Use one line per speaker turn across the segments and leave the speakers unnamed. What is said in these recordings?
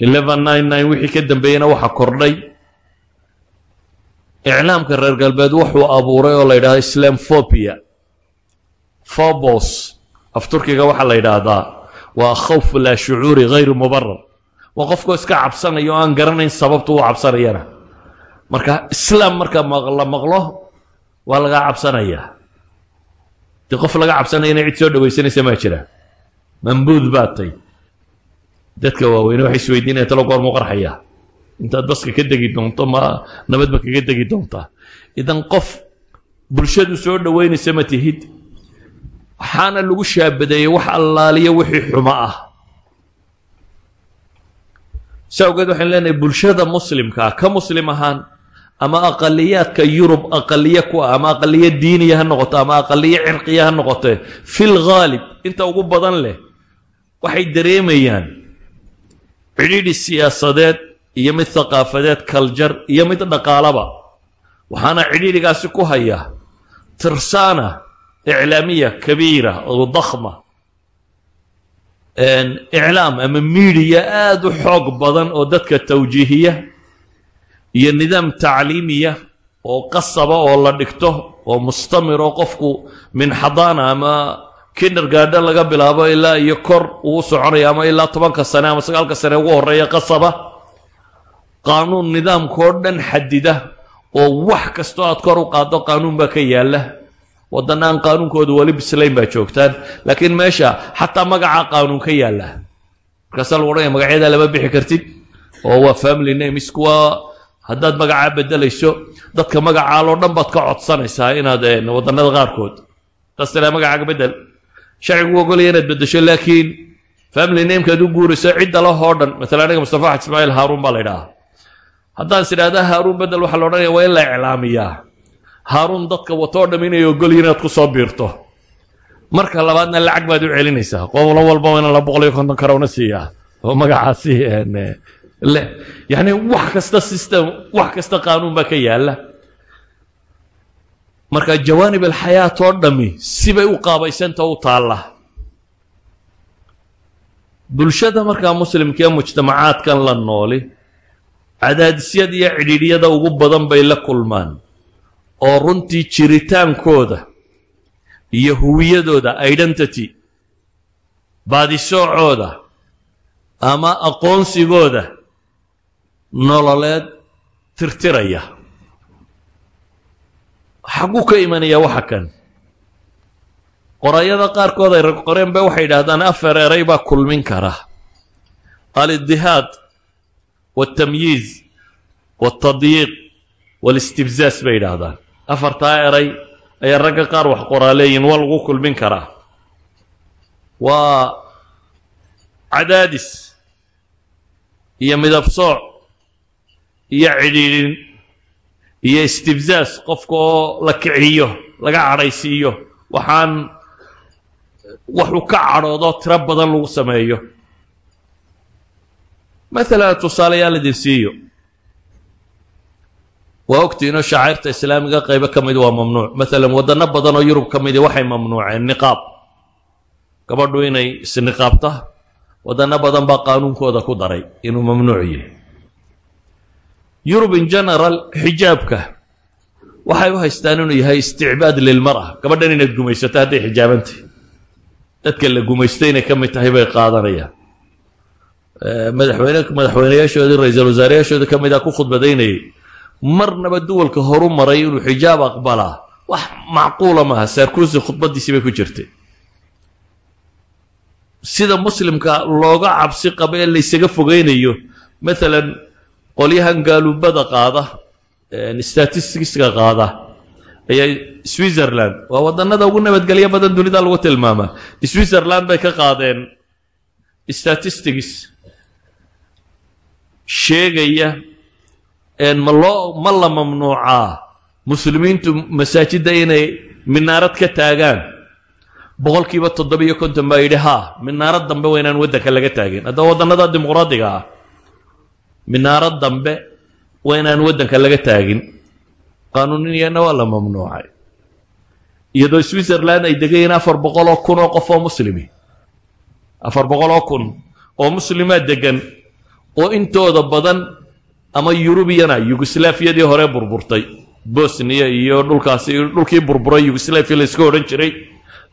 wixii ka dambeeyena waxa kordhay. Iclaamka reer galbeed wuxuu abuuray oo la yidhahda islamphobia phobos af turkiga waxaa la yidhaahdaa waa khawf laa shucuuri hayru mubarar waa qofkoo iska cabsanaya oo aan garanayn sababtu u cabsanayana. Marka islaam marka la maqlo waa lagaa cabsanayaa dee qof laga cabsanayana cid soo dhawaysanaysa maa jira. Mambuud baad tay dadka waaweyne waxay isweydiinaya talo goormuu qarxaya. Intaad baska ka degi doonto ma nabadba kaga degi doontaa idan qof bulshadu soo dhoweynaysa ma tihid. Waxaana lagu shaabadeeyey wax allaaliya wixii xumo ah. Si awgeed waxaan leenahay bulshada muslimkaa ka muslim ahaan ama aqaliyaadka yurub aqaliye ku ah ama aqaliye diiniya ha noqoto ama aqaliye cirqiya ha noqote fil inta ugu badan leh waxay dareemayaan cidhiidhi siyaasadeed iyo mid thaqaafadeed kaljar iyo mid dhaqaalaba. Waxaana cidhiidhigaasi ku haya tirsaana iclaamiya kabiira oo dakhma. Iclaam ama miidiya aada u xoog badan oo dadka tawjiihiya iyo nidaam tacliimiya oo qasaba oo la dhigto oo mustamir oo qofku min xadaana ama kindergarden laga bilaabo ilaa iyo kor uu soconaya ama ilaa tobanka sane ama sagaalka sane ugu horreeya qasaba. Qaanuun nidaamkao dhan xadida oo wax kastoo aad kor u qaado qaanuun baa ka yaalla. Waddanna aan qaanuunkooda weli bislayn baa joogtaan. Laakiin meesha xataa magacaa qaanuun ka yaalla. Markaasaa lagu odhanaya magacyadaa lama bixi kartid oo waa family names kuwa haddaad magacaa bedelayso dadka magacaaloo dhan baad ka codsanaysaa inaad waddannada qaarkood. Taas magacaaga bedel sharcigu ogolaya inaad beddesho laakiin family namekaad u guurayso cidda lahoo dhan maala aniga mustafa axad ismaaciil haaruun baa la ydhahaa haddaan is idhahda haaruun bedel waxaa la odhanaya waa in la iclaamiyaa. Haaruun dadka watoo dham inay ogolyiin inaad ku soo biirto. Marka labaadna lacag baad u celinaysaa. Qobolo walba waa ina la boqol iyo konton karowna siiyaa. Oo magacaasi le yacni wax kasta system wax kasta qaanuun baa ka yaalla marka jawaanib alxayaat oo dhami sibay u qaabaysanta u taalla. Bulshada markaa muslimkaee mujtamacaadkan la nooli cadaadisyada iyo cidhiidhyada ugu badan bay la kulmaan. Oo runtii jiritaankooda iyo huwiyadooda identity baadisoocooda ama aqoonsigooda nololeed tirtiraya xagguu ka imanaya waxa kan. Qorayada qaarkood ay qoreen ba waxay yidhaahdaan afar eray baa kulmin kara. Alidihaad waltamyiiz waltadyiiq walistibzaas bay yidhaahdaan. Afartaa eray ayaa ragga qaar wax qoraaleeyihin waa lagu kulmin karaa. Waa cadaadis iyo midab sooc iyo cidhiidhin iyo istibzaas qofka oo la kiciyo laga cadhaysiiyo waxaan waxuu ka cadhoodo tiro badan lagu sameeyo. Maalan tusaalayaal idin siiyo. Waa ogtiinoo shacairta islaamiga qaybo ka mid waa mamnuuc. Maalan waddano badan oo yurub ka midi waxay mamnuuceen niqaab. Gabadhu inay isniqaabta waddano badan baa qaanuunkooda ku daray inuu mamnuuc yahay yurub in general xijaabka waxay u haystaan inuu yahay isticbaad lilmara gabadhan inaad gumaysato hadday xijaabantay dadka la gumaystay inay ka mid tahay bay qaadanayaan madaxweyne madaxweynayaashoodii ra'iisul wasaarayaashoodii ka mid a ku khudbadaynayay marnaba duwalka horu maray inuu xijaab aqbalaa. Wax macquula maaha saarkuusi khudbadiisii bay ku jirtay. Sida muslimka looga cabsi qabo ee laysaga fogeynayo maalan qolyahan gaaluubada qaada statisticska qaada ayaa switzerland waa waddanada ugu nabadgelyo badan dunida lagu tilmaamaa switzerland bay ka qaadeen statistics. Sheegaya ma loo ma la mamnuucaa muslimiintu masaajidda inay minaarad ka taagaan. Boqolkiiba toddoba-iyo konton baa yidhi haa minaarad dambe waa inaan waddanka laga taagin. Haddaba waddannada dimuqraadiga ah minaarad dambe waa inaan waddanka laga taagin. Qaanuuniyana waa la mamnuucay. Iyadoo switzerland ay degayiin afar boqol oo kun oo qof oo muslimi. Afar boqol oo kun oo muslimaa degan oo intooda badan ama yurubiyana yugoslaafiyadii hore burburtay. Bosniya iyo dhulkaasi dhulkii burburay yugoslaafiya layska odhan jiray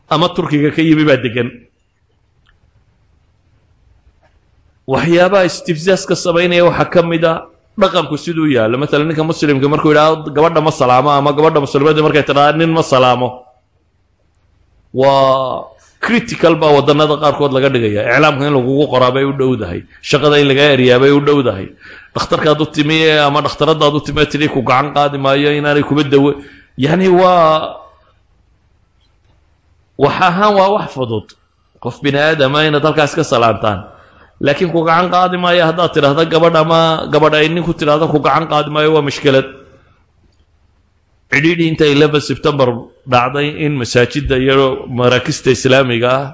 ama turkiga ka yimi baa degan waxyaabaha istifzaaska samaynaya waxaa ka mid a dhaqanku siduu yaallo. Maalan ninka muslimka markuu yidhaahdo gabadha ma salaamo ama gabadha muslimadda markay tidhahda nin ma salaamo. Waa critical baa wadannada qaarkood laga dhigaya. Iclaamka in lagugu qoraa bay u dhowdahay. Shaqada in lagaa eryaa bay u dhowdahay. Dhakhtarkaad u timi ama dhakhtaradaad u timi tidhi ku gacan qaadi maayo inaanay kuba dawo. Yacni waa wax ahaan waa wax fudud. Qof bini aadama inaad halkaas ka salaantaan laakiin ku gacan qaadi maayo haddaad tidhaahda gabadh ama gabadh ay ninku tidhahda ku gacan qaadi maayo waa mushkilad cidhiidhii inta eleven september dhacday in masaajidda iyo maraakista islaamiga ah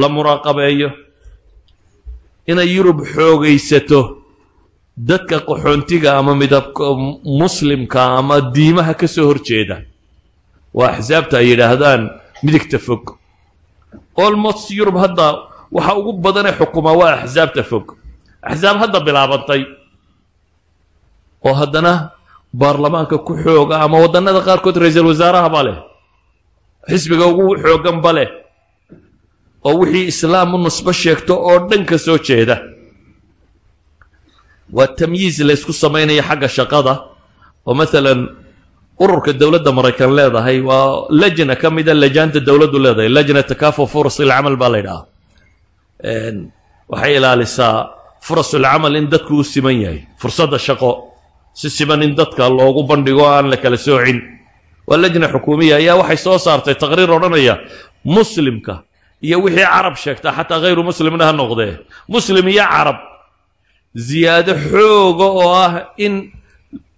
la muraaqabeeyo. Inay yurub xoogaysato dadka qaxoontiga ama midabka muslimka ama diimaha ka soo horjeeda. Waa axsaabta ay yidhaahdaan midigta fog. Almost yurub hadda waxa ugu badanee xukumaa waa axsaabta fog. Axsaab hadda bilaabantay oo haddana baarlamaanka ku xooga ama waddannada qaarkood ra'iisul wasaaraha ba leh xisbiga ugu xooggan ba leh oo wixii islaam u nusbo sheegto oo dhan ka soo jeeda. Waa tamyiiz laysku samaynaya xagga shaqada oo maalan ururka dowladda maraykan leedahay waa lajna ka mida lajaanta dowladdu leedahay lajna takaafu furas ilcamal baa la ydhahaa waxay ilaalisaa furasulcamal in dadku u siman yahay. Fursadda shaqo. Si siman in dadka loogu bandhigo aan la kala soocin. Waa lajna xukuumiya. Ayaa waxay soo saartay taqriir odhanaya. Muslimka iyo wixii carab sheegtaa xataa hayru muslimna ha noqdee. Muslim iyo carab. Ziyaado xooga oo ah in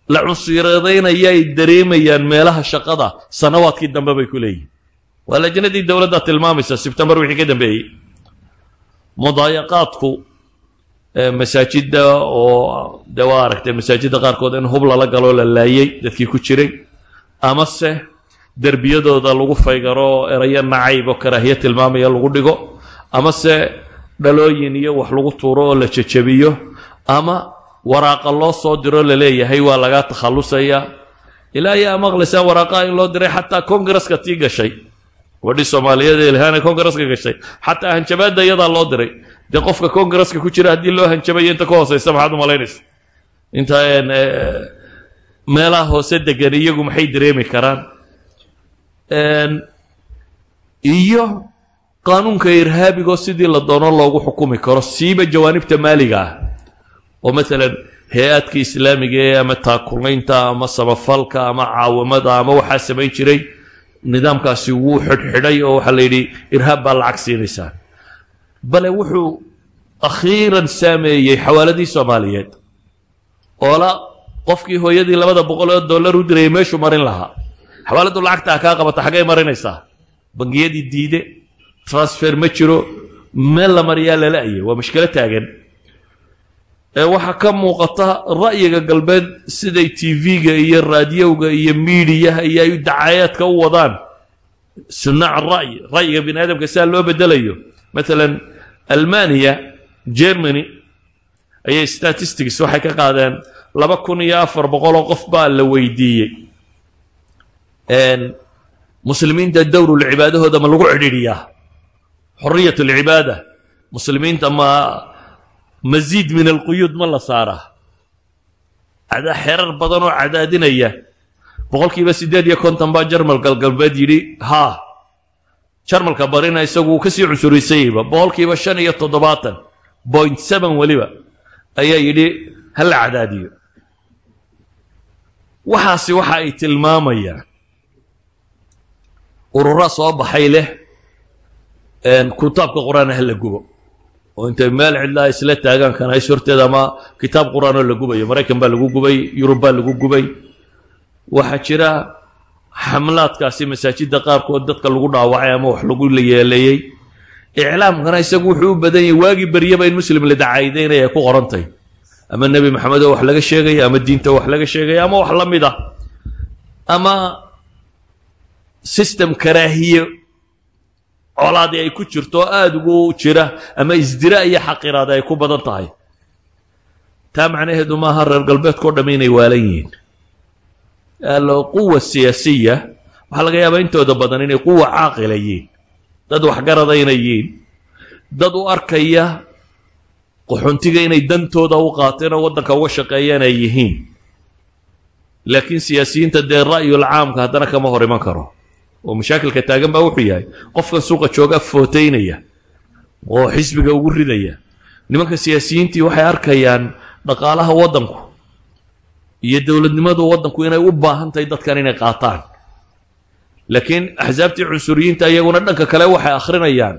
la cunsiradaynayo ay dareemayaan meelaha shaqada. Sanawaadkii dambe bay ku leeyihiin waa lajnadii dowladda tilmaamaysa sebtembar wixii ka dambeeyey mudaayaqaadku masaajidda oo de waa aragtay masaajidda qaarkood in hub lala galoo la laayey dadkii ku jiray amase derbiyadooda lagu faygaro erayo nacayb oo karaahiye tilmaamaya lagu dhigo amase dhalooyin iyo wax lagu tuuro oo la jejebiyo ama waraaqa loo soo diro la leeyahay waa lagaa takhallusaya ilaa ayaa maqlaysaa waraaqaha in loo diray xataa kongareska tii gashay gabadhii soomaaliyeed ee ilhaana kongareska gashay. Xataa hanjabaadda iyadaa loo diray. Dee qofka kongareska ku jira haddii loo hanjabayo inta ka hooseysa maxaad u malaynaysa inta meelaha hoose degan iyagu maxay dareemi karaan? Iyo qaanuunka irhaabigoo sidii la doono loogu xukumi karo siiba jawaanibta maaliga ah. Oo maalan hay'aadka islaamiga ee ama taakulaynta ama samafalka ama caawimada ama waxaa samayn jiray nidaamkaasi wuu xidhxidhay oo waxaa la yidhi irhaab baa lacag siinaysaa. Bale wuxuu akhiiran saameeyey xawaaladii soomaaliyeed. Oola qofkii hooyadii labada boqol oo dollar u dirayay meeshuu marin lahaa. Xawaaladdu lacagtaa kaa qabata xaggay marinaysaa. Bangiyadii diide transfer ma jiro meel la mariyaa lala-aya waa mushkilo taagan waxaa ka muuqata ra'yiga galbeed siday tv-ga iyo raadiyowga iyo miidiyaha iyo ay dacayaadka u wadaan. Sunaac ra'yi ra'yiga bini aadamka sidaa loo bedelayo. Maalan almaniya germany ayay statistics waxay ka qaadeen laba kun iyo afar boqoloo qof baa la weydiiyey. Muslimiinta dowrulcibaadahooda ma lagu cidhiidhiyaa? Xoriyat alcibaada muslimiinta ma masiid min alquyuud ma la saaraa xerar badan oo cadaadinaya. Boqolkiiba siddeed iyo konton baa jarmalka galbeed yidhi haa jarmalka barina isagu uu ka sii cusuraysayeyba boqolkiiba shan iyo toddobaatan point seven weliba ayaa yidhi ha la cadaadiyo. Waxaasi waxa ay tilmaamayaan. Ururaa soo baxay leh kitaabka qur'aan ha la gubo oo intay meel cidlaa isla taagaan kanays horteeda ama kitaab qur'aanoo la gubayo maraykan baa lagu gubay yurub baa lagu gubay. Waxaa jira xamlaadkaasi masaajidda qaarkood dadka lagu dhaawacay ama wax lagu yeeleeyey iclaamkana isagu wuxuu u badan yahay waagii beryaba in muslim la dacaydaynaya ku qorantay. Ama nebi maxamed oo wax laga sheegaya ama diinta wax laga sheegaya ama wax la mid ah. Ama system karaahiye colaadii ay ku jirto aada ugu jira ama isdira iyo xaqiraada ay ku badan tahay. Taa macnaheedu maaha reer galbeedkao dhamm inay waalan yihiin. Quwa siyaasiya waxaa laga yaabaa intooda badan inay quwa caaqila yihiin. Dad waxgarada inay yihiin. Dad u arkaya qaxoontiga inay dantooda u qaateen oo waddanka uga shaqeeyaan ay yihiin. Laakiin siyaasiyiinta dee ra'yul caamka haddana kama hor iman karo oo mashaakilka taagan baa wuxuu yahay qofkan suuqa jooga footaynaya oo xisbiga ugu ridaya. Nimanka siyaasiyiintii waxay arkayaan dhaqaalaha waddanku iyo dowladnimadu waddanku inay u baahan tahay dadkan inay qaataan. Laakiin axsaabtii cunsuriyiinta iyaguna dhanka kale waxay akhrinayaan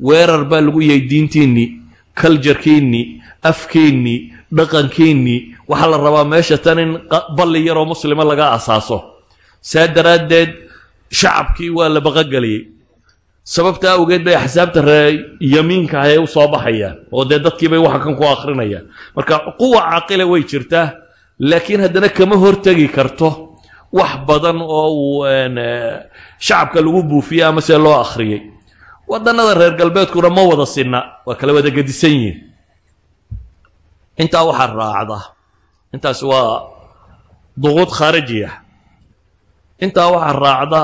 weerar baa lagu yahay diintiinnii kaljarkiinnii afkiinnii dhaqankiinnii waxaa la rabaa meesha tan in balli yaroo muslima laga asaaso. Saa daraaddeed shacabkii waa la baqogeliyey sababta awgeed bay axsaabta ree yamiinka ah ee u soo baxayaan oo dee dadkiibay waxa kan ku akhrinayaan marka quwa caaqila way jirtaa laakiin haddana kama hortegi karto wax badan oo uu shacabka lagu buufiyey ama see loo akhriyey. Waddannada reer galbeedkuna ma wada sinna waa kala wada gedisan yihiin intaa waxaa raacda intaas waa duquud khaarijiya intaa waxaa raacda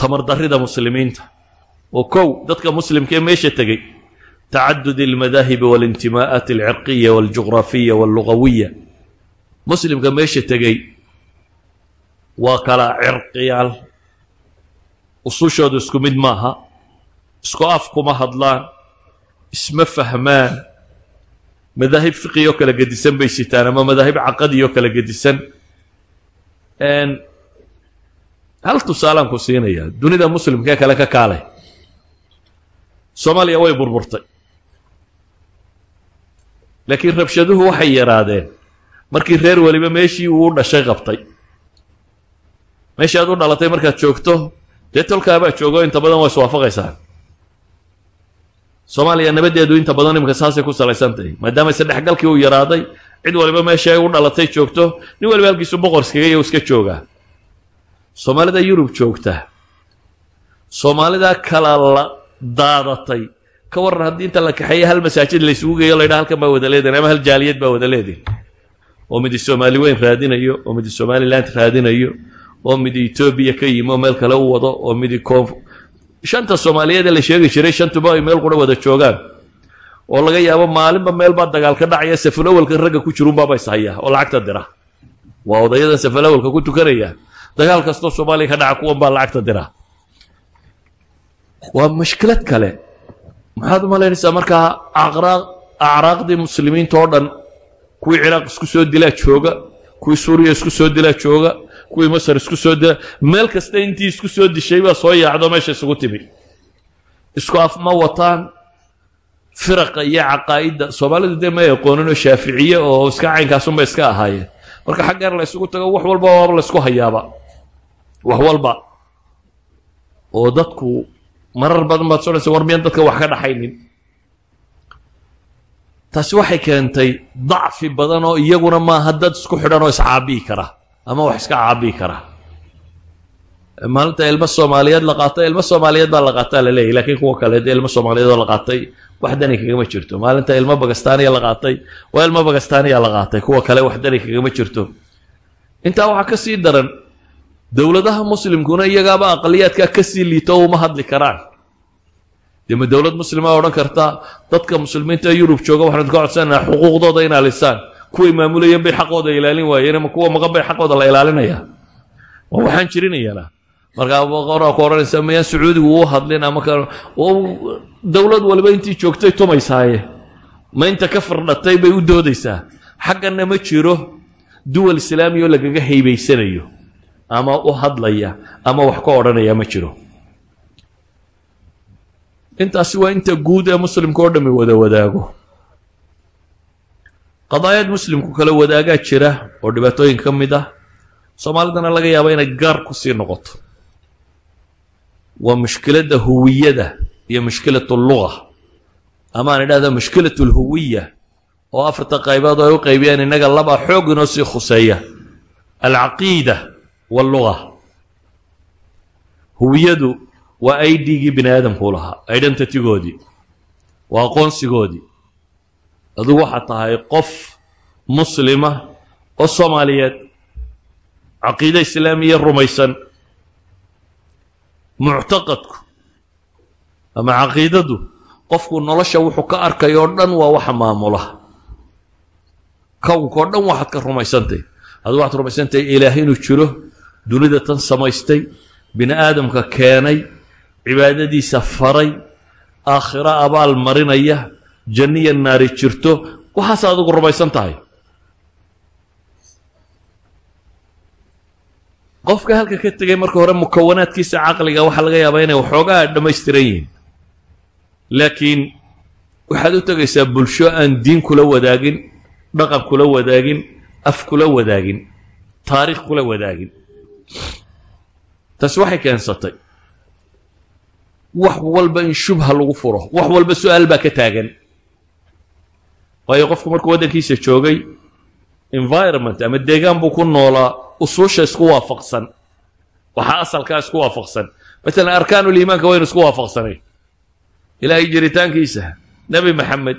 tamardarrida muslimiinta. Oo kow dadka muslimka ee meesha tegey? Tacadud almadaahibi waalintimaa'aat alcirqiya waljugraafiya wallugawiya muslimka meesha tegey waa kala cirqiyaal. Usushoodu isku mid maaha. Isku af kuma hadlaan. Isma fahmaan. Madaahib fiqi oo kala gedisan bay sitaan ama madaahib caqadi oo kala gedisan hal tusaalaan ku siinayaa dunida muslimkee kale ka kaalay. Soomaaliya way burburtay. Laakiin rabshaduhu waxay yaraadeen. Markii reer weliba meeshii uu dhashay qabtay. Meeshii aad u dhalatay markaad joogto dee tolkaabaa joogo inta badan waa iswaafaqaysaa. Soomaaliya nabaddeedu inta badan iminka saasay ku salaysan tahay maadaama isdhexgalkii uu yaraaday cid waliba meesha ay u dhalatay joogto nin waliba halkiisu boqor iskaga iyo iska joogaa soomaalida yurub joogta. Soomaalida kala la daadatay. Ka waran haddii inta la kaxeeya hal masaajid laysugu geeyo laydhaha halkan baa wada leedihin ama hal jaaliyad baa wada leedihin oo midi soomaali weyn raadinayo oo midi somaliland raadinayo oo midi etoobiya ka yimi oo meel kale u wado oo midi koonf shanta soomaaliyeed ee la sheegi jiray shantuba ay meel qura wada joogaan. Oo laga yaabo maalinba meel baa dagaal ka dhacaya safalawalka ragga ku jirunbaaba is hayaa oo lacagta dira. Waa odayadan safalawalka ku tukanaya dagaal kastoo soomaaliya ka dhaca kuwan baa lacagta dira. Waa mashkilad kale. Maxaad u malaynaysaa markaa acraaqdii muslimiinta oo dhan kuwii ciraaq isku soo dilaa jooga kuwii suuriya isku soo dilaa jooga kuwii masar isku soo dila meel kasta intii isku soo dishay baa soo yaacdo meesha isugu timi. Isku af ma wataan firaqa iyo caqaa'idda. Soomaalidu dee may aqooninoo shaaficiye oo iska caynkaasunba iska ahaayeen marka xaggeer la ysugu tago wax walba waaba la ysku hayaaba wax walba oo dadku marar badan baad sonaysa war miyaan dadka wax ka dhaxaynin? Taasi waxay keentay dacfi badan oo iyaguna maaha dad isku xidhan oo iscaabiyi kara ama wax iska caabiyi kara. Maalinta ilmo soomaaliyeed la qaatay ilmo soomaaliyeed baa la qaataa la lakiin kuwa kale dee ilmo soomaaliyeed oo la qaatay wax dani kagama jirto. Maalinta ilmo bagastaaniya la qaatay waa ilmo bagastaaniya la qaatay kuwa kale wax dani kagama jirto. Intaa waxaa ka daran dowladaha muslimkuna iyagaaba aqaliyaadkaa ka sii liito uma hadli karaan. Dee ma dowlad muslima odhan karta dadka muslimiinta yurub jooga waxaan ka codsananaa xuquuqdooda in alisaan kuway maamulayeen bay xaqooda ilaalin waayeen ama kuwa maqan bay xaqooda la ilaalinaya waa waxaan jirinayana markaa qoraa ku odhanaysa mayaan sacuudigu u hadlin ama dowlad waliba intii joogtay tumaysaaye. Ma inta ka firdhatay bay u doodaysaa. Xaggana ma jiro duwal islaami oo lagaga haybaysanayo ama u hadlaya ama wax ka odhanaya ma jiro. Intaasi waa inta guud ee muslimka oo dhami wada wadaago. Qadaayad muslimku kala wadaagaa jira oo dhibaatooyin ka mid ah soomaalidana laga yaabo inay gaar ku sii noqoto. Waa mushkiladda huwiyada iyo mushkilat luga ama aan idhahda mushkilat lhuwiya oo afarta qaybood ay u qaybiyaan innaga laba xoog inoo sii khuseeya. Alcaqiida walluga huwiyadu waa idgii bini aadamkuu lahaa identitygoodii waa aqoonsigoodii adigu waxaad tahay qof muslima oo soomaaliyeed caqiide islaamiya rumaysan muctaqadku ama caqiidadu qofku nolosha wuxuu ka arkay oo dhan waa waxa maamula kownka oo dhan waxaad ka rumaysantay adu waxaad rumaysantahay ilaah inuu jiro dunida tan samaystay bini aadamka keenay cibaadadiisa faray aakhiro abaal marinaya janniya naari jirto waxaas adigu rumaysan tahay. Qofka halka ka tegay marka hore mukawanaadkiisa caqliga waxaa laga yaabaa inay waxoogaa dhammaystiran yihiin. Laakiin waxaad u tegaysaa bulsho aan diin kula wadaagin dhaqan kula wadaagin af kula wadaagin taariikh kula wadaagin taasi waxay keensatay wax walba in shubha lagu furo wax walba su'aal baa ka taagan. Waayo qofku markuu waddankiisa joogay environment ama deegaan buu ku noolaa usuusha isku waafaqsan. Waxaa asalkaa isku waafaqsan. Matalan arkaanuliimaanka waynu isku waafaqsanay. Ilaahay jiritaankiisa nebi maxamed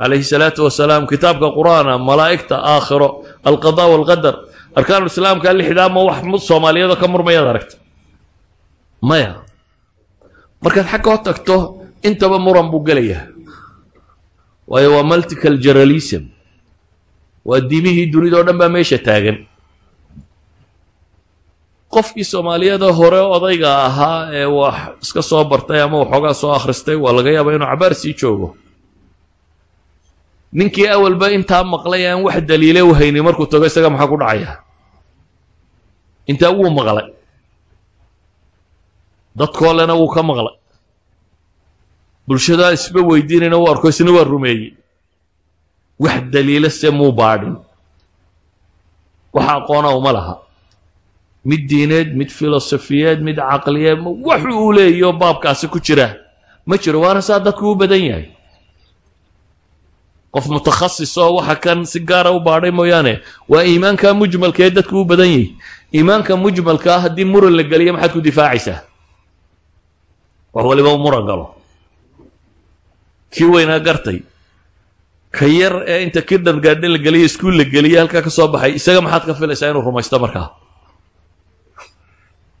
calayhi salaatu wasalaam kitaabka qur'aana malaa'igta aakhiro alqada walqadar arkaanulislaamka lixdaa ma wax soomaaliyada ka murmayaad aragta? Maya. Markaad xagga ho tagto intaba muran buu gelayaa. Waayo waa multical generalism waa diimihii dunida oo dhan baa meesha taagan. Qofkii soomaaliyada hore odayga ahaa ee wax iska soo bartay ama waxoogaa soo akhristay waa laga yaabaa inuu cabaar sii joogo. Ninkii awalba intaa maqlay aan wax daliile u hayni markuu tago isaga maxaa ku dhacaya intaa wuu maqlay dadkoolena wuu ka maqlay bulshadaa isba weydiinayna u arko isna waa rumeeyey. Wax daliila se muu baadhin. Waxa aqoona uma laha. Mid diineed mid filosofiyeed mid caqliyeed waxu uu leeyaho baabkaasi ku jira. Ma jiro waana saa dadku u badan yahay. Qof mutakhasis oo waxa kan si gaara u baadhay mooyaane waa iimaanka mujmalka ee dadku u badan yahay iimaanka mujmalkaa haddii muran la geliyo maxaad ku difaacaysaa? Wax waliba u muran galo. Kii weynaa gartay. Ka yar ee inta kirdhan gaadhe la geliya iskuul la geliya halkaa ka soo baxay. Isaga maxaad ka filaysaa inuu rumaysto markaa?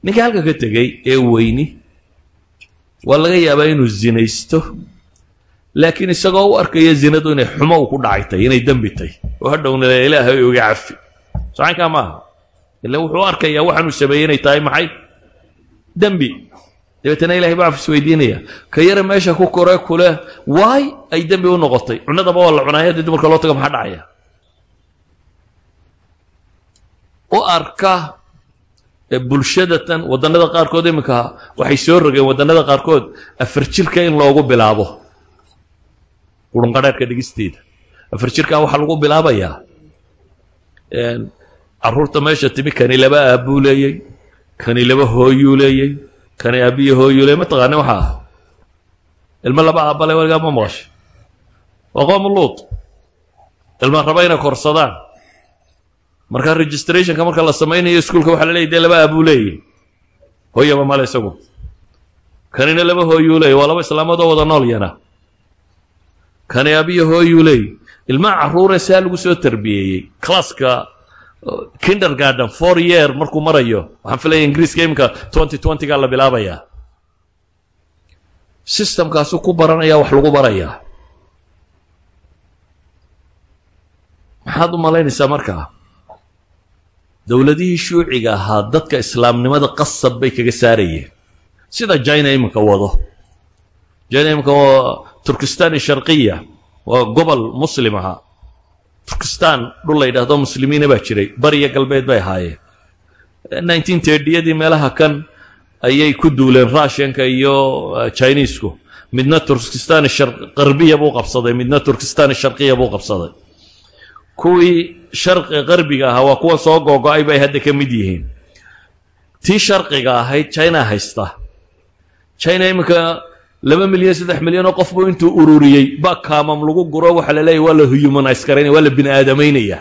Ninka halka ka tegey ee weyni waa laga yaabaa inuu zinaysto. Laakiin isagoo u arkaya zinadu inay xumo u ku dhacay tay inay dembi tay oo hadhowna ilaahay oga cafi. Socankaa maaha ila wuxuu arkayaa waxaanuu sameeyey inay tahay maxay? Dembi. Dabeetana ilahay baa cafis weydiinaya ka yara meesha ku kore kule waay ay dembi u noqotay? Cunadaba waa la cunaaya haddii dumarka loo tago maxaa dhacaya? U arka bulshadatan waddannada qaarkood iminka waxay soo rogeen waddannada qaarkood afar jirka in loogu bilaabo. Qurunqadheerka dhigisteeda. Afar jirkaa waxaa lagu bilaabayaa carruurta meesha timi kani laba aabbuu leeyey kani laba hooyuu leeyey kani aabbiyo hooyuu leeyey ma taqaani waxa? Ah ilmo laba aabbale weligaa ma maqashay? Waa qoom luut. Ilma raba inay korsadaan. Markaa registrationka marka la samaynayo iskuolka waxa la leeyay dee laba aabuu leeyay. Hooyaba male isagu. Kanina laba hooyuu leeyay waa laba islaamood oo wada nool yana. Kani aabiyo hooyuu leeyay. Ilmaha carruure saa lagu soo tarbiyeeyey classka kindergarden four year markuu marayo. Waxaan filaya ingiriiska iminka twenty twentyga la bilaabayaa. Systemkaasu ku baranaya wax lagu barayaa. Maxaad u malaynaysaa markaa dowladihii shuuciga ahaa dadka islaamnimada qasab bay kaga saarayeen. Sida jina iminka wado. Jina iminka waa turkistan sharqiya waa gobol muslim ahaa turkistan dhul la yidhaahdo muslimiina baa jiray. Bariya galbeed bay ahaayeen nineteen tirdiyadii meelaha kan ayay ku duuleen russianka iyo chinesku midna turkistan qarbiya buu qabsaday. Midna turkistan sharqiya buu qabsaday. Kuwii sharqi qarbiga ahaa waa kuwan soo googo-ay bay hadda ka mid yihiin. Tii sharqiga ahayd china haysta. China iminka laba milyan saddex milyan oo qofbu intuu ururiyey ba kaamam lagu guro waxaa la leeyahy waa la humanise karaynaya waa la bini aadamaynaya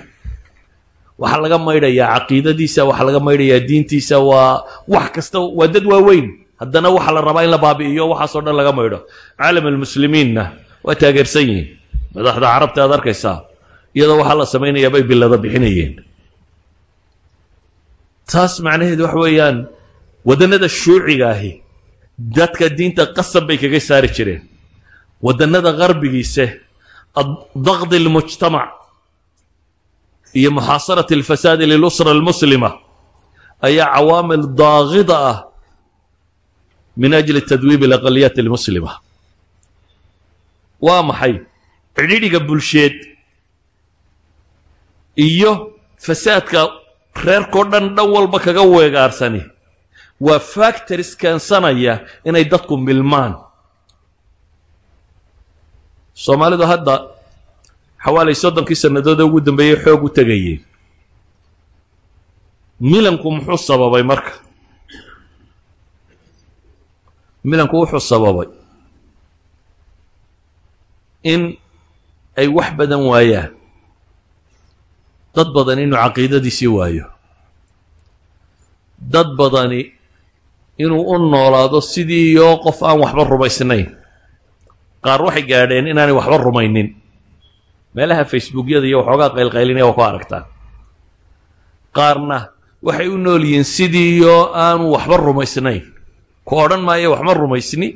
waxaa laga maydhayaa caqiidadiisa waxaa laga maydhayaa diintiisa waa wax kasta waa dad waaweyn. Haddana waxaa la rabaa in la baabi'iyo waxaasoo dhan laga maydho. Caalam almuslimiinna waa taageersan yihiin. Madaxda carabta aad arkaysaa iyadoo waxaa la samaynayaa bay bilada bixinayeen. Taas macnaheedu wax weeyaan waddannada shuuciga ahi dadka diinta qasab bay kaga saari jireen. Waddannada qarbigiise daqdi almujtamac iyo muxaasarati alfasaadi lilusra almuslima ayaa cawaamil daaqida ah min ajli tadwiib alaqaliyaati almuslima. Waa maxay cidhidhiga bulsheed iyo fasaadka reerkao dhan dhan walba kaga weegaarsani? Waa factories keensanaya inay dadku milmaan. Soomaalidu hadda xawaalay soddonkii sannadoode ugu dambeeyey xoog u tegayeen milanku muxuu sababay marka? Milanku wuxuu sababay in ay wax badan waayaan. Dad badan inuu caqiidadiisii waayo. Dad badani inuu u noolaado sidii yoo qof aan waxba rumaysnayn. Qaar waxay gaadheen inaanay waxba rumaynin. Meelaha facebookyada iyo waxoogaa qaylqaylinaya waa ku aragtaan. Qaarna waxay u nool yihiin sidii yoo aanu waxba rumaysnayn. Ku odhan maayo waxma rumaysni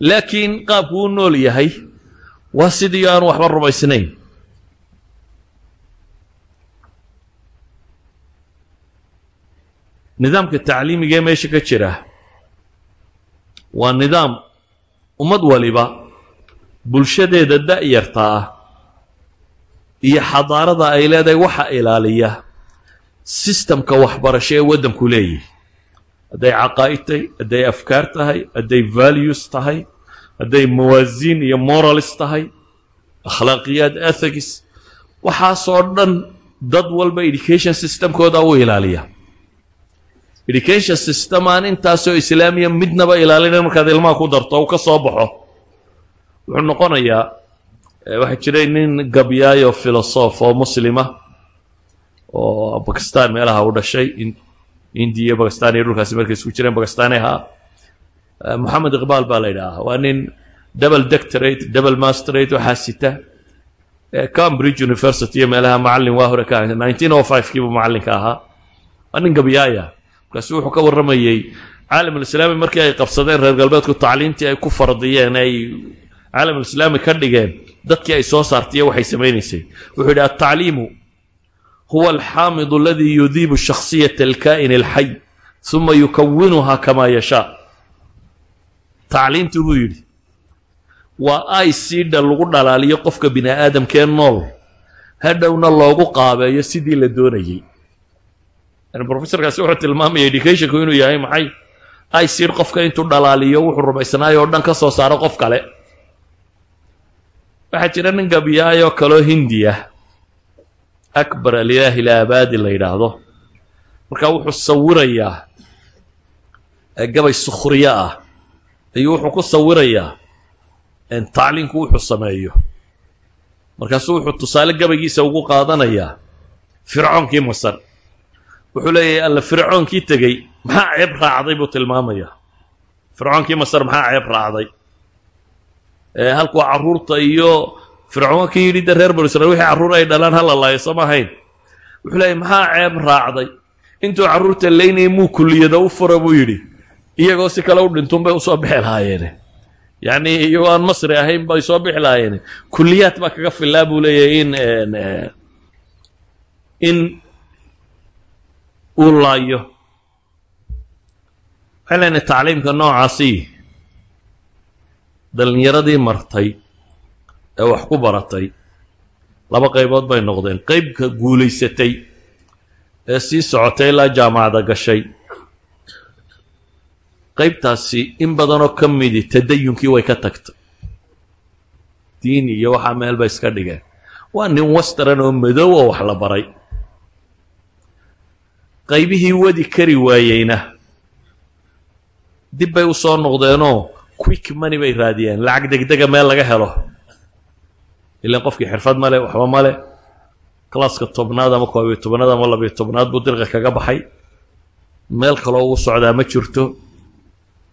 laakiin qaabku u nool yahay waa sidii yoo aanu waxba rumaysnayn. Nidaamka tacliimiga ee meesha ka jira waa nidaam ummad waliba bulshadeeda da'yarta ah iyo xadaarada ay leedahay waxa ilaaliya sistamka waxbarasho ee waddanku leeyihi hadday caqaa'id tahay hadday afkaar tahay hadday values tahay hadday mawaasiin iyo moralis tahay akhlaaqiyaad ethics waxaasoo dhan dad walba education systemkooda u ilaaliya education system aan intaasoo islaamiya midnaba ilaalina markaad ilmaha ku darto u ka soo baxo. Wuxuu noqonayaa waxaa jiray nin gabyaayo philosoph oo muslima oo bakistan meelaha u dhashay indiya bakistan iyo dhulkaasi markay isku jireen bakistani ahaa. Moxamed iqbaal baa la yidhaahaa. Waa nin double doctorate double masterate waxaa sita cambridge university iyo meelaha macallin waa hore ka nineteen o five kiibu macallinka ahaa. Waa nin gabyaaya markaasu wuxuu ka warramayey caalamulislaami markii ay qabsadeen reer galbeedku tacliintii ay ku fardiyeen ay caalamulislaami ka dhigeen dadkii ay soo saartaiyo waxay samaynaysay. Wuxuu yidhi altacliimu huwa alxaamidu aladii yudiibu shakhsiyata alkaa'ini alxay uma yukawinuha kamaa yashaa. Tacliimtu buu yidhi waa i cda lagu dhalaaliyo qofka bini aadamkee nool hadhowna loogu qaabeeyo sidii la doonayey professorkaasi wuxuu tilmaamaya educationku inuu yahay maxay? Icid qofka intuu dhalaaliyo wuxuu rumaysnaayo oo dhan ka soo saaro qof kale. Waxaa jira nin gabyaayoo kaloo hindiya akbar alilaahi ilaabaadi la yidhaahdo. Markaa wuxuu sawirayaa gabay sukhriyo ah ayuu wuxuu ku sawirayaa tacliinku wuxuu sameeyo. Markaasuu wuxuu tusaale gabaygiisa ugu qaadanayaa fircoonkii masar wuxuu leeyahay alla fircoonkii tegey maxaa ceeb raacday? buu tilmaamayaa. Fircoonkii masar maxaa ceeb raacday? Halkuu carruurta iyo fircoonkii yidhi de reer banu israel wixii carruur ay dhalaan hala laayo ahayn. Wuxuu leeyahy maxaa ceeb raacday? Intuu carruurta leynayay muu kulliyada u fura buu yidhi iyagoo si kale u dhintuun bay u soo bixi lahaayeene yacni iyagoo aan masri ahayn bay soo bixi lahaayeene kulliyaad baa kaga filaa buu leeyahay in in uu laayo. Waxay tacliimka noocaasi dhallinyaradii martay ee wax ku baratay laba qaybood bay noqdeen. Qeybka guulaysatay ee sii socotay ilaa jaamacada gashay. Qaybtaasi in badanoo ka midi tadayunkii way ka tagtay. Diin iyo waxaa meel bay iska dhigeen. Waa nin wastran oo madow oo wax la baray qaybihii wadi kari waayeyna. Dib bay u soo noqdeenoo quick money bay raadiyeen. Lacag degdega meel laga helo. Ilaan qofkii xirfad male waxba male classka tobnaad ama koobiyo tobnaad ama labiyo tobnaad buu dirqa kaga baxay. Meel kaloo ugu socdaa ma jirto.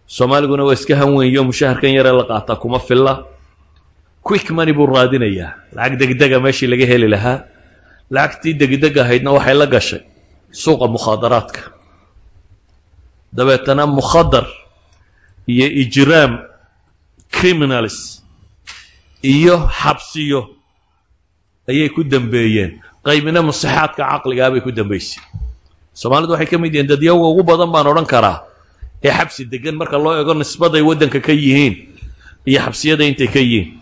Soomaaliguna waa iska hanweeyo mushaharkan yaree la qaataa kuma filla. Quick money buu raadinayaa. Lacag degdega meeshii laga heli lahaa. Lacagtii degdeg ahaydna waxay la gashay suuqa mukhaadaraadka. Dabeetana mukhadar iyo ijraam criminals iyo xabsiyo ayay ku dembeeyeen qaybina caqligaa bay ku dembaysay soomaalidu waxay ka mid yihiin dadyawga ugu badan baan odhan karaa ee xabsi degan marka loo ego nisbaday waddanka ka yihiin iyo xabsiyada intay ka yihiin.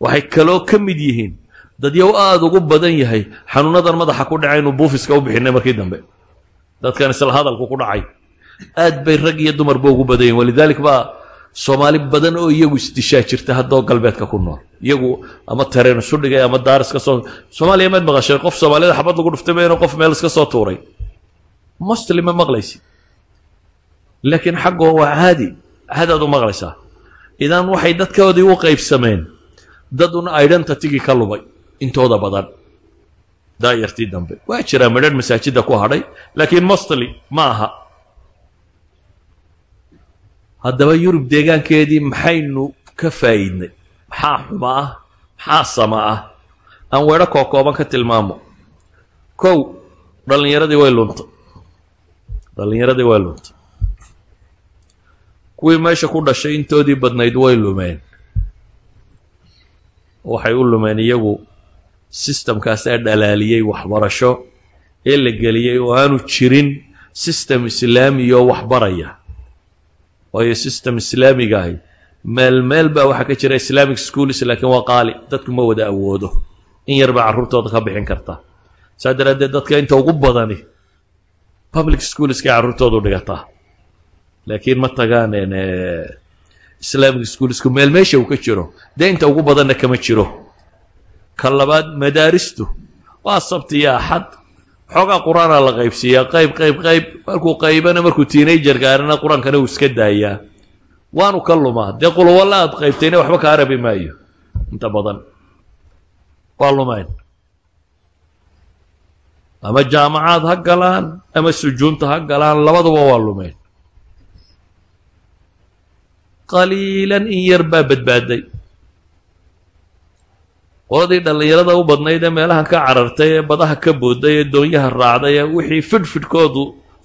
Waxay kaloo ka mid yihiin dadyow aada ugu badan yahay xanuunadan madaxa ku dhacay inuu buufiska u bixinay markii dambe. Dadkan isla hadalku ku dhacay. Aad bay rag iyo dumarba ugu badan yihiin walidaalik baa soomaali badan oo iyagu isdishaa jirta haddoo galbeedka ku nool. Iyagu ama tareen isu dhigay ama daar iska soo soomaaliya maad maqashay qof soomaalida xabad lagu dhuftay ma inuu qof meel iska soo tuuray. Mostly ma maqlaysid laakiin xaggoo waa caadi caadaad u maqlaysaa idan waxay dadkoodii u qaybsameen dad un identitygii ka lumay intooda badan daayartii dambe waa jiraa midhan masaajidda ku hadhay laakiin mostly ma aha haddaba yurub deegaankeedii maxaynu ka faa'iidnay maxaa xuma ah maxaa sama ah aan weedho kookooban ka tilmaamo kow dhallinyaradii way luntay dhallinyaradii way luntay kuwii meesha ku dhashay intoodii badnayd way lumeen waxay u lumeen iyagu sistamkaasaa dhalaaliyey waxbarasho ee la geliyey oo aanu jirin sistem islaamiyoo waxbaraya. Waayo sistem islaamiga ahi meel meel baa waxaa ka jira islamic schools laakiin waa qaali. Dadku ma wada awoodo in yar baa carruurtooda ka bixin karta. Saa daraaddeed dadka inta ugu badani public schoolskay carruurtoodu dhigataa. Laakiin ma tagaan islamic schoolsku meel meesha uu ka jiro. Dee inta ugu badanna kama jiro ka labaad madaaristu. Waa sabti iyo axad. Xoogaa qur'aanaa la qaybsiiyaa. Qayb qayb qayb. Markuu qaybana markuu teenager gaarana qur'aankana uu iska daayaa. Waanu ka lumaa. Dee qulwalla aad qaybtayna waxba ka arabi maayo. Inta badan. Waa lumayn. Ama jaamacaad ha galaan ama sujuunta ha galaan labaduba waa lumeyn qaliilan in yar baa badbaaday qoladii dhallinyarada u badnayd ee meelahan ka carartay ee badaha ka booday ee doonyaha raacday ee wixii fidhfidhkoodu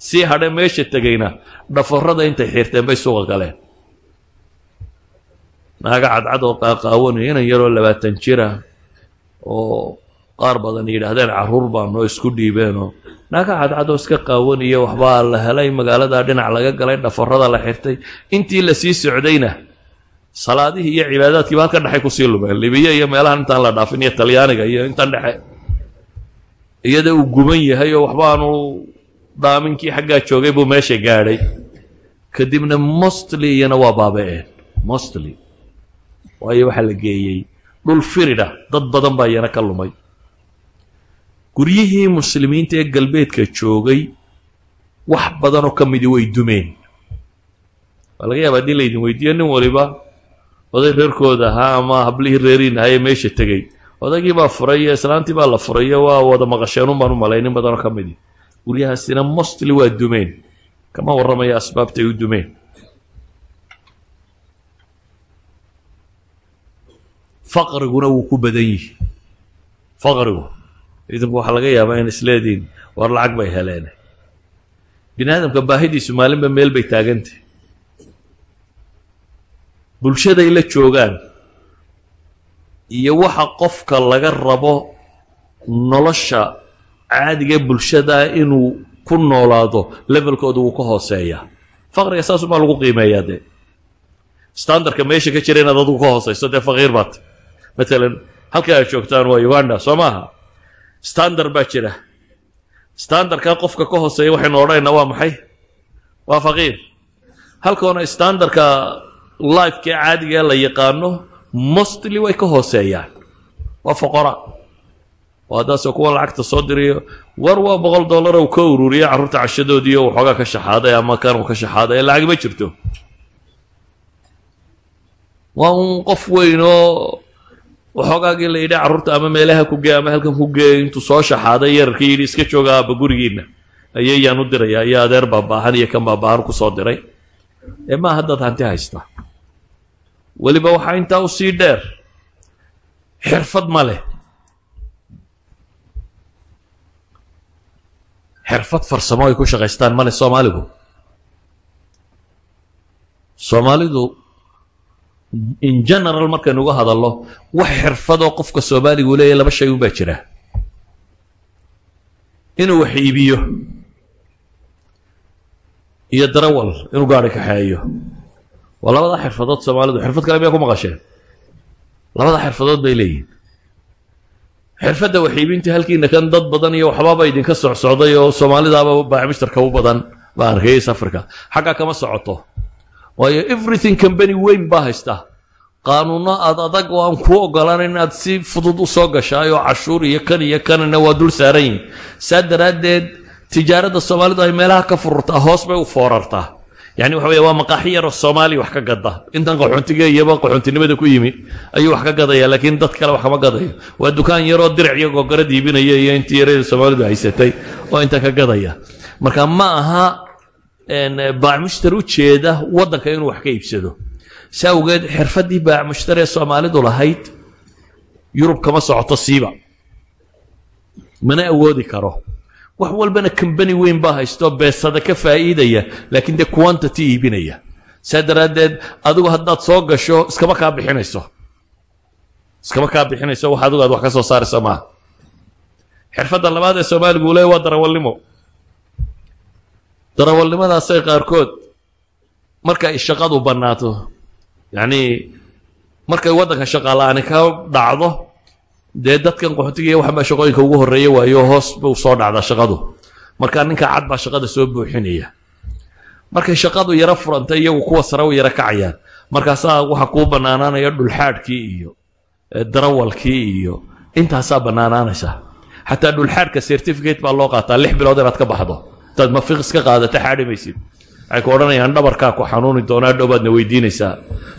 sii hadhay meesha tegayna dhafarrada intay xiirteen bay suuqa galeen. Naaga cadcad oo qaaqaawanayo inan yaroo labaatan jira oo qaar badan yidhaahdeen carruur baanoo isku dhiibeenoo naaga cadcad oo iska qaawanayo waxbaa la helay magaaladaa dhinac laga galay dhafarrada la xirtay intii la sii socdayna salaadihii iyo cibaadaadkiiba halka dhexay ku sii lumeen libiya iyo meelahan intaan la dhaafin iyo talyaaniga iyo intan dhexe iyada uu guban yahay oo waxbaanu dhaaminkii xaggaa joogay buu meesha gaadhay. Kadibna mostly iyana waa baaba-een. Mostly. Waayo waxaa la geeyey. Dhul firidha dad badan baa iyana ka lumay. Guryihii muslimiinta ee galbeedka joogay wax badanoo ka midi way dumeen. Waa laga yaaba haddii laydin weydiiyo nin waliba oday reerkooda ahaa ama hablihii reeriin ahaa ee meesha tegey. Odaygii baa furay iyo islaantii baa la furayo waa wada maqasheenun baan u malay nin badanoo ka midi. Guryahaasina mostly waa dumeen. Kama warramaya asbaabtay u dumeen. Faqriguna wuu ku badan yihi. Faqrigu idinku waxaa laga yaabaa in isleediin war lacag bay heleen. Bini aadamka baahidiisu maalinba meel bay taagantah bulshaday la joogaan iyo waxa qofka laga rabo nolosha caadiga bulshada inuu ku noolaado levelkooda wuu ka hooseeyaa. Faqriga saasumaa lagu qiimeeyaa dee. Standardka meesha ka jira inaad adigu ka hooseyso dee faqiir baat matalan halka aad joogtaan waa uganda soo maaha standard baa jira. Standardka qofka ka hooseeya waxaynu odhanaynaa waa maxay? Waa faqiir. Halkoona standardka lifeka caadiga la yaqaano mostly way ka hooseeyaan. Waa foqora. Oo kuwa lacagta soo dirayo war waa boqol dollar uu ka ururiyo carruurta cashadoodiiyo waxoogaa ka shaxaaday ama kan uu ka shaxaaday lacag ma jirto. Waa un qof weyn oo waxoogaagii la yidhi carruurta ama meelaha ku gee ama halkan ku geey intuu soo shaxaaday yararkii yidhi iska jooga aaba gurigiinna. Ayayaan u dirayaa iyo adeer baabaahan iyo kan baabaahan ku soo diray ee maaha dad hanti haysta. Weliba waxaa intaa u sii dheer xirfad ma leh. Xirfad farsamo ay ku shaqaystaan male soomaaligu. Soomaalidu in general markaynu uga hadallo wax xirfadoo qofka soomaaligu leeyahy laba shay un baa jira. Inuu wax iibiyo iyo darawal inuu gaari kaxeeyo. Waa labada xirfadood soomaalidu xirfad kale miyaa ku maqasheen. Labada xirfadood bay leeyihiin xirfadda waxiibinta halkiina kan dad badan iyo waxbaaba idinka socsocday oo soomaalidaaba baamishtarka u badan baa arkayay safarka xaggaa kama socoto. Waayo everything company weyn baa haystaa qaanuuno aad adag oo aan kuu ogolaanan inaad si fudud u soo gashaayoo cashuur iyo kan iyo kanina waa dul saaran yihiin saa daraaddeed tijaaradda soomaalidu ay meelaha ka fururtaa hoos bay u foorartaa. Yani waxa wey waa maqaaxi yaroo soomaaliya wax ka gada intan qaxoontiga iyaba qaxoontinimada ku yimi ayuu wax ka gadaya laakiin dad kale wax kama gadayo waa dukaan yaroo dirac iyo googorad iibinaya iyo intii yarada soomaalidu haysatay oo intan ka gadaya. Marka ma aha baacmushtar u jeeda waddanka inuu wax ka iibsado. Si awgeed xirfaddii baacmushtar ee soomaalidu lahayd yurub kama socoto siiba mana awoodi karo wax walbana combani weyn baa haysto beesada ka faa'iidaya laakiin dee quantity iibinaya. Saa daraaddeed adigu haddaad soo gasho iskama kaa bixinayso. Iskama kaa bixinayso wax adigu aad wax ka soo saarayso maaha. Xirfadda labaad ee soomaaligu leey waa darawalnimo. Darawalnimadaasay qaarkood marka ay shaqadu bannaato yacnii markay waddanka shaqaala-aani ka dhacdo dee dadkan qaxootiga iyo waxbaa shaqooyinka ugu horreeya waayo hoos buu soo dhacdaa shaqadu. Marka ninka cad baa shaqada soo buuxinaya. Markay shaqadu yaro furantay iyagu kuwa sare u yaro kacayaan. Markaasaa waxa kuu bannaanaanaya dhulxaadhkii iyo darawalkii iyo intaasaa bannaanaanaysa xataa dhulxaadhka certificate baa loo qaataa lix bilood inaad ka baxdo. Intaad mafiqis ka qaadata xaadhi maysid waxay ku odhanayaan dhabarkaa ku xanuuni doonaa dhow baadna weydiinaysaa.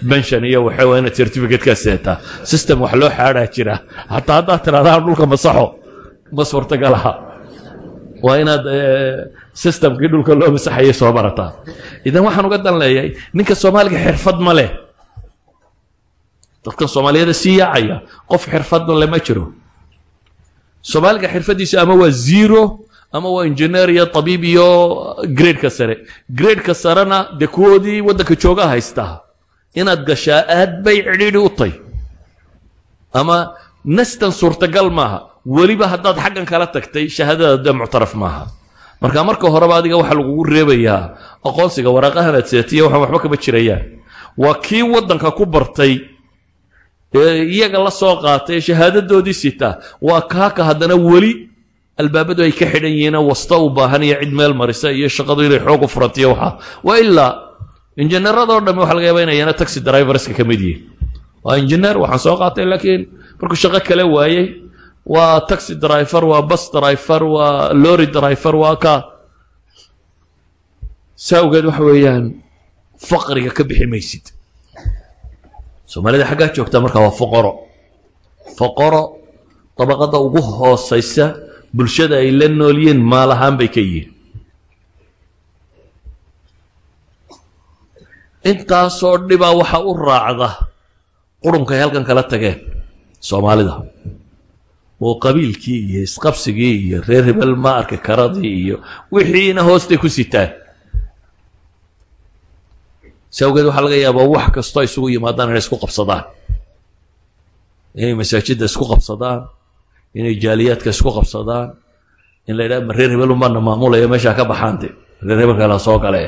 Benshan iyo waxa waa inaad certificate-kaa seetaa system wax loo xaadhaa jira. Hataa haddaad tirahdaan dhulka masaxo ma suurtagalaha. Waa inaad systemkii dhulka loo masaxayay soo barataa. Idan waxaan uga dan leeyahay ninka soomaaliga xirfad ma leh. Dadkan soomaaliyada sii yaacaya qof xirfadna lama jiro. Soomaaliga xirfaddiisa ama waa zero ama waa engineer iyo tabiib iyo gradeka sare. Gradeka sarena dee kuwoodii waddanka joogaa haystaa inaad gashaa aad bay cidhiidhi u tay ama nastan suurtagal maaha. Weliba haddaad xaggan kala tagtay shahaadada dee muctaraf maaha. Marka marka horeba adiga waxaa lagugu reebayaa aqoonsiga waraaqahan aad seetiya waxaan waxba kama jirayaan waa kii waddanka ku bartay ee iyaga la soo qaatay shahaadadoodii sitaa waa kaaka haddana weli albaabadu ay ka xidhan yihiinoo wasta u baahan iyo cid meel marisa iyo shaqadu inay xoog u furantiyo waxa. Waa ilaa injineeradoo dhamme waxa laga yaaba inayana taxi driverska ka mid yihiin. Waa injineer waxaan soo qaatay laakiin markuu shaqo kale waayey waa taxi driver waa bus driver waa lorry driver waa ka. Saa awgeed waxa weeyaan faqriga ka bixi maysid. Soomaalida xaggaa joogtaa marka waa foqoro. Foqoro dabaqada ugu hoosaysa bulshada ay la nool yihiin maal ahaan bay ka yihiin. Intaasoo dhibaa waxa u raacda qurunkaay halkan kala tageen soomaalida. Oo qabiilkii iyo isqabsigii iyo reer hebel ma arki karadii iyo wixiina hoostay ku sitaan. Si awgeed waxaa laga yaabaa wax kastoo isugu yimaadaan inay isku qabsadaan. Inay masaajidda isku qabsadaan inay jaaliyaadka isku qabsadaan in la yidhaha ma reer hebel unbaana maamulaya meeshaa ka baxaante reer hebel kala soo gale.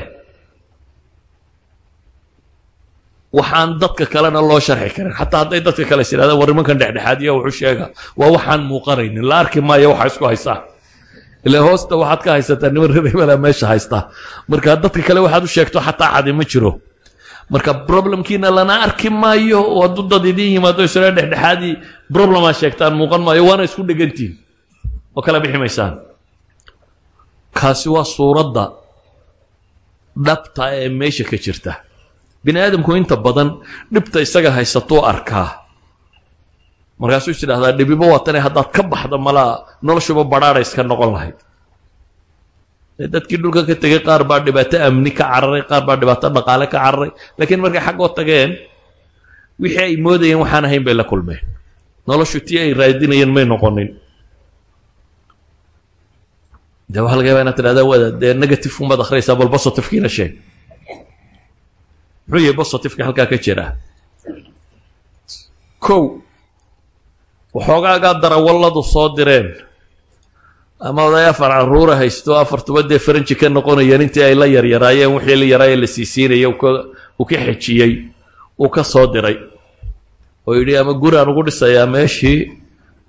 Waxaan dadka kalena loo sharxi karin. Xataa hadday dadka kale is yidhahdaan war nimankan dhexdhexaadiya wuxuu sheega. Waa waxaan muuqanaynin la arki maayo waxa isku haysaa ila hoosta waxaad ka haysataa niman reer hebela meesha haystaa marka dadka kale waxaad u sheegto xataa cadi ma jiro marka problemkiina lana arki maayo hadduu dad idiin yimaado isla dhexdhexaadii problemaa sheegtaan muuqan maayo waana isku dhegantiin. Oo kala bixi maysaan. Kaasi waa suuradda dhabta ee meesha ka jirta. Bini aadamku inta badan dhibta isaga haysatuu arkaa. Markaasuu is idhahdaa dhibibo waa tane haddaad ka baxda malaa noloshuba badhaadha iska noqon lahayd dadkii dhulka ka tegey qaar baa dhibaato amni ka cararay qaar baa dhibaato dhaqaale ka cararay. Laakiin markay xaggoo tageen wixii ay moodayeen waxaan ahayn bay la kulmeen. Noloshu tii ay raadinayeen may noqonin. Dee waxa laga yaba inaad tidhahda wada dee negative umaad akhriyaysaa bal positivkiina sheeg. Muxuu yahay positiveka halkaa ka jira? Kow waxoogaagaa darawalladu soo direen ama oday afar caruura haysto afartuba dee faranji ka noqonayeen intii ay la yaryaraayeen wixii la yaraaye la siisiinaya uu ka xejiyey uu ka soo diray. Oo yidhi ama guri aan ugu dhisayaa meeshii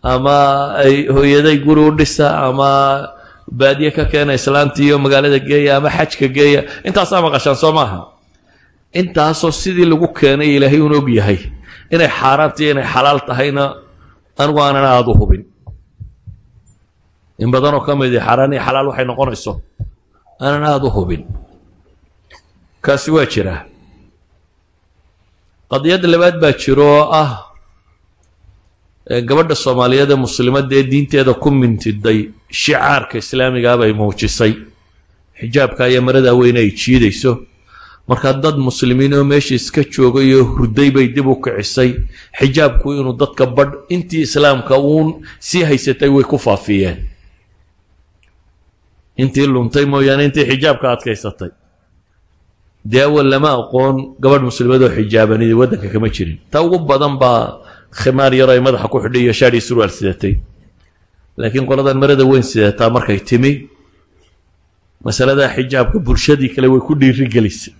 ama ay hooyaday guri u dhisa ama baadiye ka keena islaantii iyo magaalada geeya ama xajka geeya intaasaa maqashaan soo maaha. Intaasoo sidii lagu keenay ilaahay un og yahay inay xaaraantiyo inay xalaal tahayna anigu aanan aada u hubin in badanoo ka midi xaaraan iyo xalaal waxay noqonayso aanan aada u hubin. Kaasi waa jiraa qadiyad labaad baa jiro oo ah gabadha soomaaliyeed ee muslimadda ee diinteeda ku mintiday shicaarka islaamigaa bay muujisay. Xijaabka iyo maradaa weyne ay jiidayso. Markaa dad muslimiin oo meesha iska joogay oo hurday bay dib u kicisay. Xijaabku inuu dadka badh intii islaamka uun sii haysatay way ku faafiyeen intii luntay mooyaane intii xijaabka adkaysatay. Dee awal lama aqoon gabadh muslimad oo xijaabanidi waddanka kama jirin. Ta ugu badan baa khimaar yaro ay madaxa ku xidhay iyo shaadhii surwaal sidatay. Laakiin qoladan marada weyn sidataa markay timi masaladaa xijaabka bulshadii kale way ku dhiiri gelisay